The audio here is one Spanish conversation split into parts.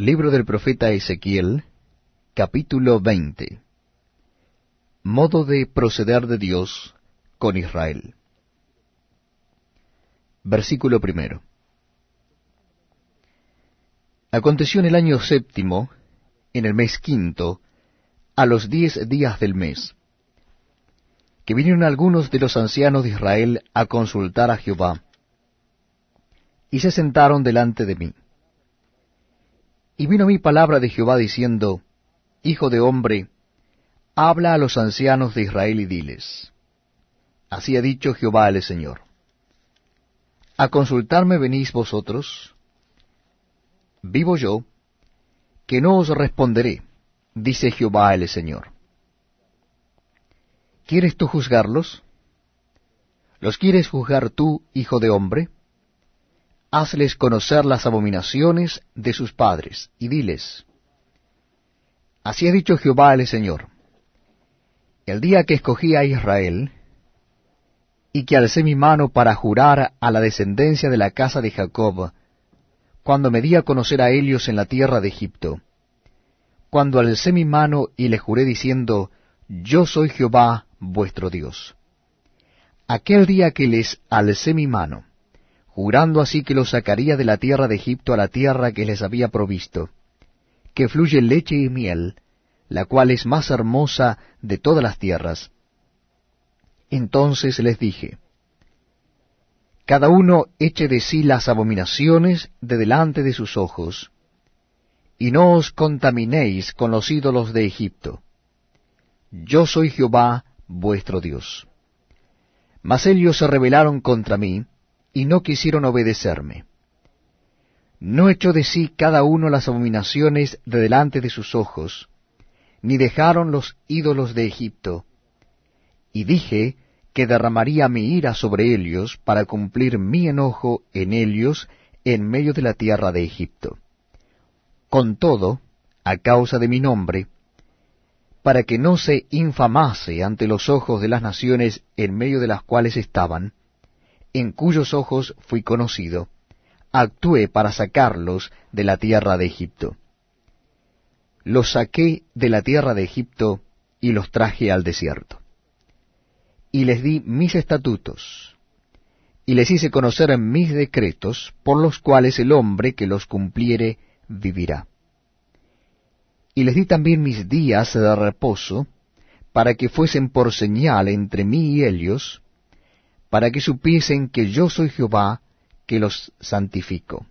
Libro del profeta Ezequiel, capítulo 20. Modo de proceder de Dios con Israel. Versículo primero. Aconteció en el año séptimo, en el mes quinto, a los diez días del mes, que vinieron algunos de los ancianos de Israel a consultar a Jehová, y se sentaron delante de mí. Y vino mi palabra de Jehová diciendo, Hijo de hombre, habla a los ancianos de Israel y diles, Así ha dicho Jehová el Señor. ¿A consultarme venís vosotros? Vivo yo, que no os responderé, dice Jehová el Señor. ¿Quieres tú juzgarlos? ¿Los quieres juzgar tú, hijo de hombre? Hazles conocer las abominaciones de sus padres, y diles, Así ha dicho Jehová el Señor, el día que escogí a Israel, y que alcé mi mano para jurar a la descendencia de la casa de Jacob, cuando me di a conocer a ellos en la tierra de Egipto, cuando alcé mi mano y le juré diciendo, Yo soy Jehová vuestro Dios. Aquel día que les alcé mi mano, jurando así que los sacaría de la tierra de Egipto a la tierra que les había provisto, que fluye leche y miel, la cual es más hermosa de todas las tierras. Entonces les dije, Cada uno eche de sí las abominaciones de delante de sus ojos, y no os contaminéis con los ídolos de Egipto. Yo soy Jehová vuestro Dios. Mas ellos se rebelaron contra mí, y no quisieron obedecerme. No echó de sí cada uno las abominaciones de delante de sus ojos, ni dejaron los ídolos de Egipto. Y dije que derramaría mi ira sobre ellos para cumplir mi enojo en ellos en medio de la tierra de Egipto. Con todo, a causa de mi nombre, para que no se infamase ante los ojos de las naciones en medio de las cuales estaban, en cuyos ojos fui conocido, actué para sacarlos de la tierra de Egipto. Los saqué de la tierra de Egipto y los traje al desierto. Y les di mis estatutos, y les hice conocer mis decretos, por los cuales el hombre que los cumpliere vivirá. Y les di también mis días de reposo, para que fuesen por señal entre mí y ellos, para que supiesen que yo soy Jehová, que los santifico.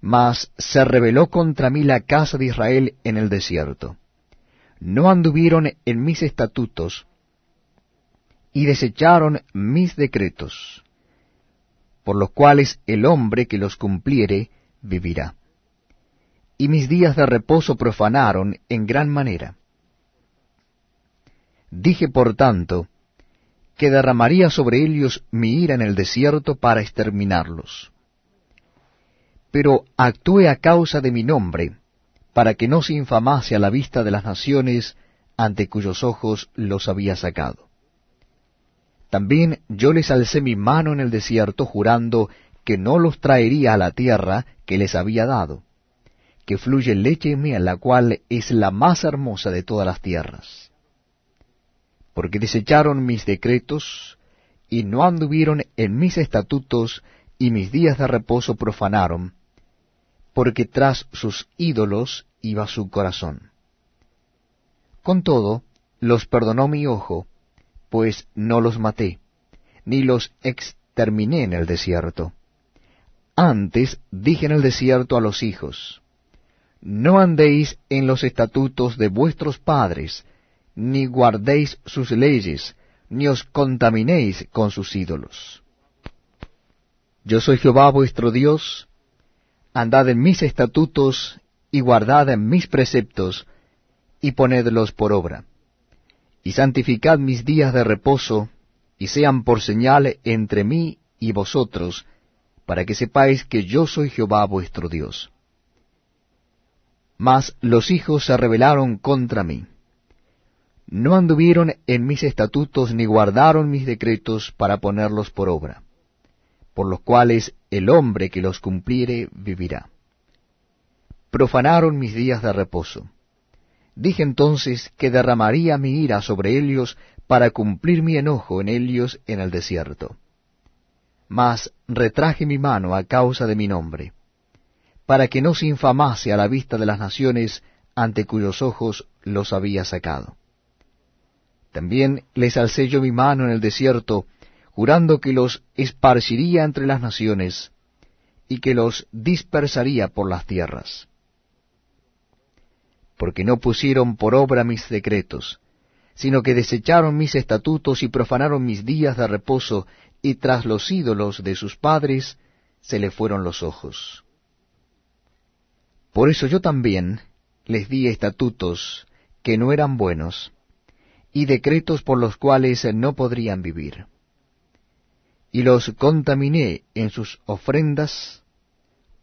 Mas se rebeló contra mí la casa de Israel en el desierto. No anduvieron en mis estatutos, y desecharon mis decretos, por los cuales el hombre que los cumpliere vivirá. Y mis días de reposo profanaron en gran manera. Dije por tanto, que derramaría sobre ellos mi ira en el desierto para exterminarlos. Pero actué a causa de mi nombre, para que no se infamase a la vista de las naciones ante cuyos ojos los había sacado. También yo les alcé mi mano en el desierto, jurando que no los traería a la tierra que les había dado, que fluye leche y miel, la cual es la más hermosa de todas las tierras porque desecharon mis decretos, y no anduvieron en mis estatutos, y mis días de reposo profanaron, porque tras sus ídolos iba su corazón. Con todo, los perdonó mi ojo, pues no los maté, ni los exterminé en el desierto. Antes dije en el desierto a los hijos, No andéis en los estatutos de vuestros padres, ni guardéis sus leyes, ni os contaminéis con sus ídolos. Yo soy Jehová vuestro Dios, andad en mis estatutos y guardad en mis preceptos, y ponedlos por obra. Y santificad mis días de reposo, y sean por señal entre mí y vosotros, para que sepáis que yo soy Jehová vuestro Dios. Mas los hijos se rebelaron contra mí no anduvieron en mis estatutos ni guardaron mis decretos para ponerlos por obra, por los cuales el hombre que los cumpliere vivirá. profanaron mis días de reposo. Dije entonces que derramaría mi ira sobre ellos para cumplir mi enojo en ellos en el desierto. Mas retraje mi mano a causa de mi nombre, para que no se infamase a la vista de las naciones ante cuyos ojos los había sacado. También les alcé yo mi mano en el desierto, jurando que los esparciría entre las naciones, y que los dispersaría por las tierras. Porque no pusieron por obra mis decretos, sino que desecharon mis estatutos y profanaron mis días de reposo, y tras los ídolos de sus padres se le fueron los ojos. Por eso yo también les di estatutos que no eran buenos, y decretos por los cuales no podrían vivir. Y los contaminé en sus ofrendas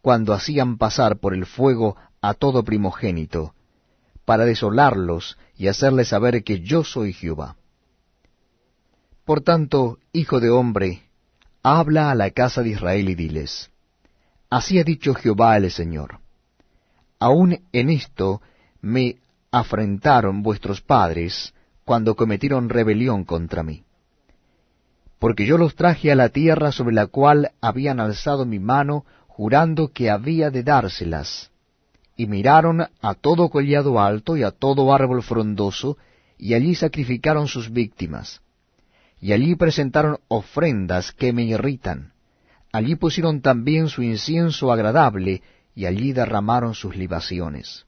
cuando hacían pasar por el fuego a todo primogénito, para desolarlos y hacerles saber que yo soy Jehová. Por tanto, hijo de hombre, habla a la casa de Israel y diles, Así ha dicho Jehová el Señor, aun en esto me afrentaron vuestros padres, cuando cometieron rebelión contra mí. Porque yo los traje a la tierra sobre la cual habían alzado mi mano, jurando que había de dárselas. Y miraron a todo collado alto y a todo árbol frondoso, y allí sacrificaron sus víctimas. Y allí presentaron ofrendas que me irritan. Allí pusieron también su incienso agradable, y allí derramaron sus libaciones.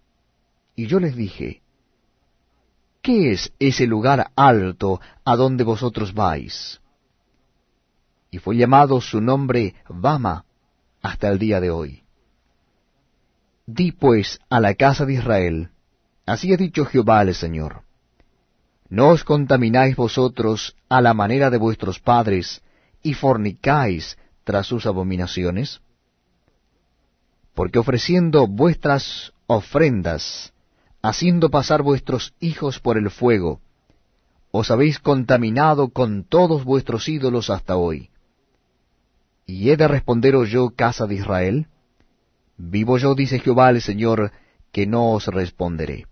Y yo les dije, ¿qué es ese lugar alto a donde vosotros vais? Y fue llamado su nombre Bama hasta el día de hoy. Di pues a la casa de Israel, así ha dicho Jehová el Señor, no os contamináis vosotros a la manera de vuestros padres, y fornicáis tras sus abominaciones, porque ofreciendo vuestras ofrendas haciendo pasar vuestros hijos por el fuego, os habéis contaminado con todos vuestros ídolos hasta hoy. ¿Y he de responderos yo, casa de Israel? Vivo yo, dice Jehová el Señor, que no os responderé.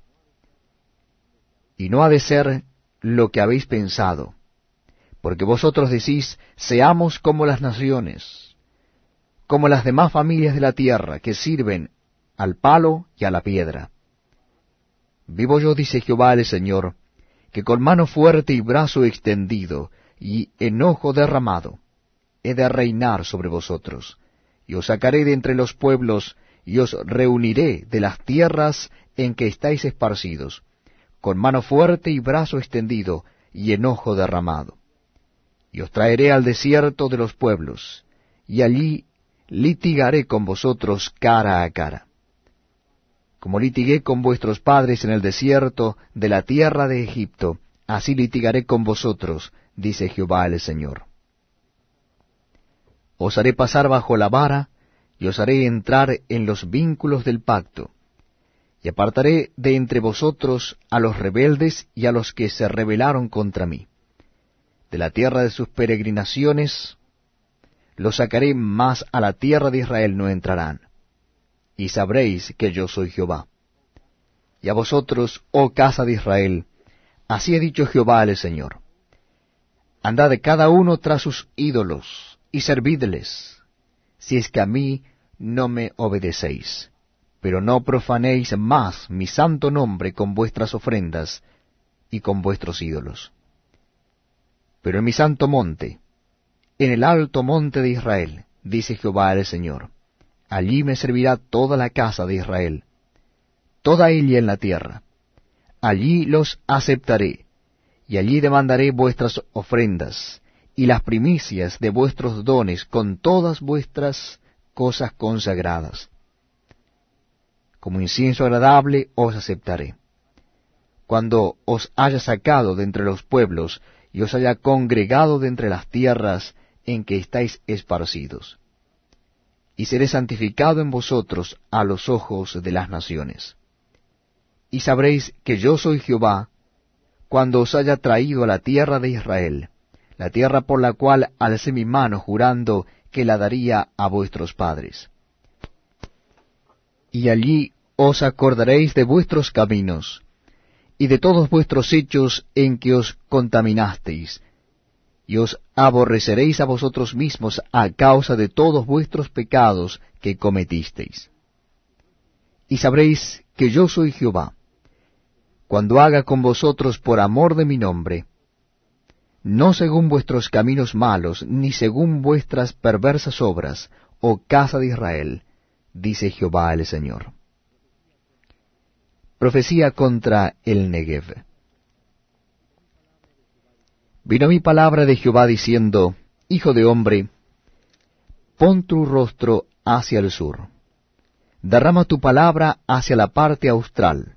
Y no ha de ser lo que habéis pensado, porque vosotros decís, seamos como las naciones, como las demás familias de la tierra, que sirven al palo y a la piedra. Vivo yo, dice Jehová el Señor, que con mano fuerte y brazo extendido y enojo derramado he de reinar sobre vosotros, y os sacaré de entre los pueblos, y os reuniré de las tierras en que estáis esparcidos, con mano fuerte y brazo extendido y enojo derramado. Y os traeré al desierto de los pueblos, y allí litigaré con vosotros cara a cara como litigué con vuestros padres en el desierto de la tierra de Egipto, así litigaré con vosotros, dice Jehová el Señor. Os haré pasar bajo la vara, y os haré entrar en los vínculos del pacto, y apartaré de entre vosotros a los rebeldes y a los que se rebelaron contra mí. De la tierra de sus peregrinaciones los sacaré, más a la tierra de Israel no entrarán y sabréis que yo soy Jehová. Y a vosotros, oh casa de Israel, así ha dicho Jehová el Señor. Andad cada uno tras sus ídolos, y servidles, si es que a mí no me obedecéis. Pero no profanéis más mi santo nombre con vuestras ofrendas y con vuestros ídolos. Pero en mi santo monte, en el alto monte de Israel, dice Jehová el Señor, allí me servirá toda la casa de Israel, toda ella en la tierra. Allí los aceptaré, y allí demandaré vuestras ofrendas, y las primicias de vuestros dones con todas vuestras cosas consagradas. Como incienso agradable os aceptaré. Cuando os haya sacado de entre los pueblos, y os haya congregado de entre las tierras en que estáis esparcidos y seré santificado en vosotros a los ojos de las naciones. Y sabréis que yo soy Jehová, cuando os haya traído a la tierra de Israel, la tierra por la cual alcé mi mano jurando que la daría a vuestros padres. Y allí os acordaréis de vuestros caminos, y de todos vuestros hechos en que os contaminasteis, y os aborreceréis a vosotros mismos a causa de todos vuestros pecados que cometisteis. Y sabréis que yo soy Jehová, cuando haga con vosotros por amor de mi nombre, no según vuestros caminos malos, ni según vuestras perversas obras, oh casa de Israel, dice Jehová el Señor. Profecía contra el Negev. Vino mi palabra de Jehová diciendo, Hijo de hombre, pon tu rostro hacia el sur, derrama tu palabra hacia la parte austral,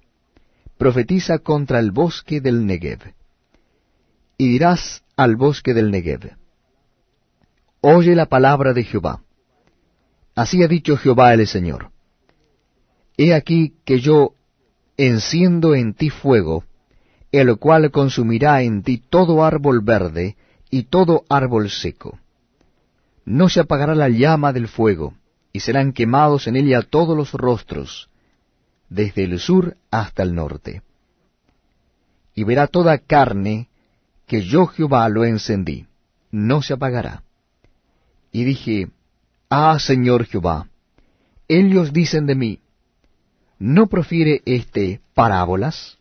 profetiza contra el bosque del Negev, y dirás al bosque del Negev, Oye la palabra de Jehová. Así ha dicho Jehová el Señor. He aquí que yo enciendo en ti fuego, el cual consumirá en ti todo árbol verde y todo árbol seco. No se apagará la llama del fuego, y serán quemados en ella todos los rostros, desde el sur hasta el norte. Y verá toda carne que yo Jehová lo encendí, no se apagará. Y dije, Ah, Señor Jehová, ellos dicen de mí, ¿no profiere éste parábolas?